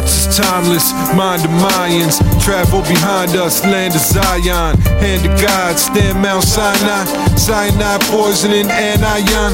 timeless, mind of Mayans. Travel behind us, land of Zion. Hand of God, stand Mount Sinai. Cyanide poisoning anion.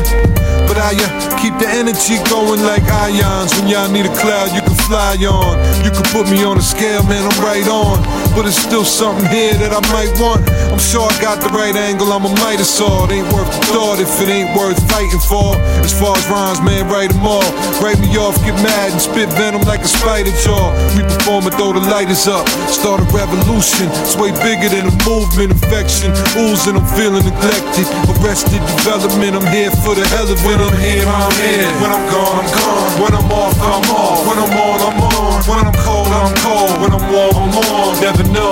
But I uh, keep the energy going like ions. When y'all need a cloud, you can fly on. You can put me on a scale, man, I'm right on. But it's still something here that I might want. I'm sure I got the right angle, I'm a Midas sword. Ain't worth the thought if it ain't worth fighting for. As far as rhymes, man, write them all. Write me off, get mad, and spit venom like a spider jaw. We perform it, throw the lighters up. Start a revolution, it's way bigger than a movement. Infection, oozing, I'm feeling neglected. Arrested development, I'm here for the hell of it. When I'm here, I'm here. When I'm gone, I'm gone. When I'm off, I'm off. When I'm on, I'm on. When I'm cold, I'm cold. When I'm warm, I'm warm. Never know, might be the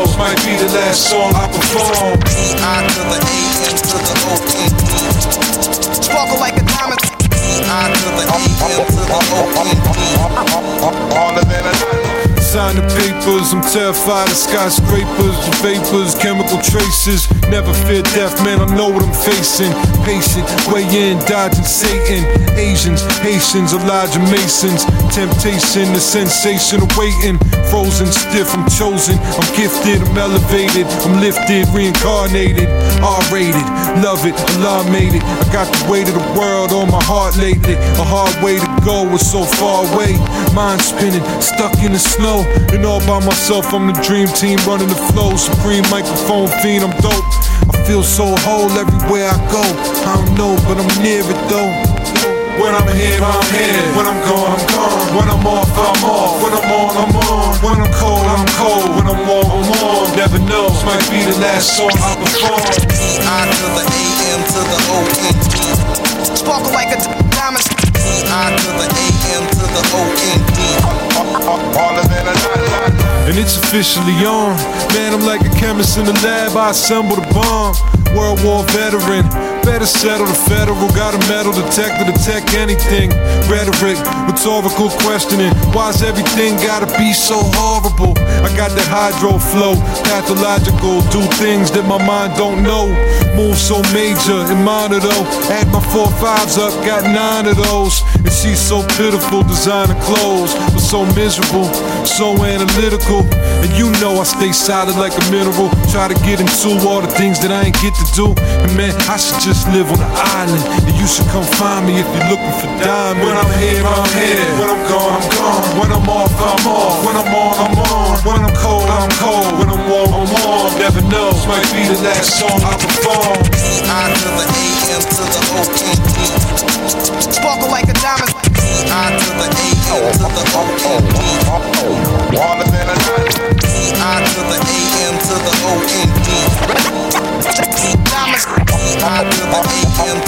last song I perform. I to the A M to the O N sign papers. I'm terrified of skyscrapers, the vapors, chemical traces. Never fear death, man. I know what I'm facing. Patient, way in, dodging Satan. Asians, Haitians, Elijah Masons. Temptation, the sensation of waiting. Frozen, stiff, I'm chosen. I'm gifted, I'm elevated. I'm lifted, reincarnated. R-rated, love it, Allah made it. I got the weight of the world on my heart lately. A hard way to go, it's so far away. Mind spinning, stuck in the snow. And all by myself, I'm the dream team running the flow. Supreme microphone fiend, I'm dope. I feel so whole everywhere I go. I don't know, but I'm near it though. When I'm here, I'm here. When I'm gone, I'm gone. When I'm off, I'm off. When I'm on, I'm on. When I'm cold, I'm cold. When I'm warm, I'm warm. Never know, this might be the last song I perform. To the A M to the O N E. Sparkle like a diamond. To the A M to the And it's officially on. Man, I'm like a chemist in the lab. I assemble the bomb. World War veteran. Better settle the federal. Got a metal detector to detect anything. Rhetoric, rhetorical questioning. Why's everything gotta be so horrible? I got that hydro flow, pathological. Do things that my mind don't know. Move so major and minor though. Add my four fives up, got nine of those. And she's so pitiful, designer clothes, but so miserable, so analytical. And you know I stay solid like a mineral. Try to get into all the things that I ain't get to do. And man, I should just live on the island. And you should come find me if you're looking for diamonds. When I'm here, I'm here. When I'm gone, I'm gone. When I'm off, I'm off. When I'm on, I'm on. When I'm cold, I'm cold. When I'm warm, I'm warm. Never know, might be the last song I perform. Sparkle like a diamond. I to the A M to the O N E. All of that I to the A M to the O N E. Diamonds. I to the A M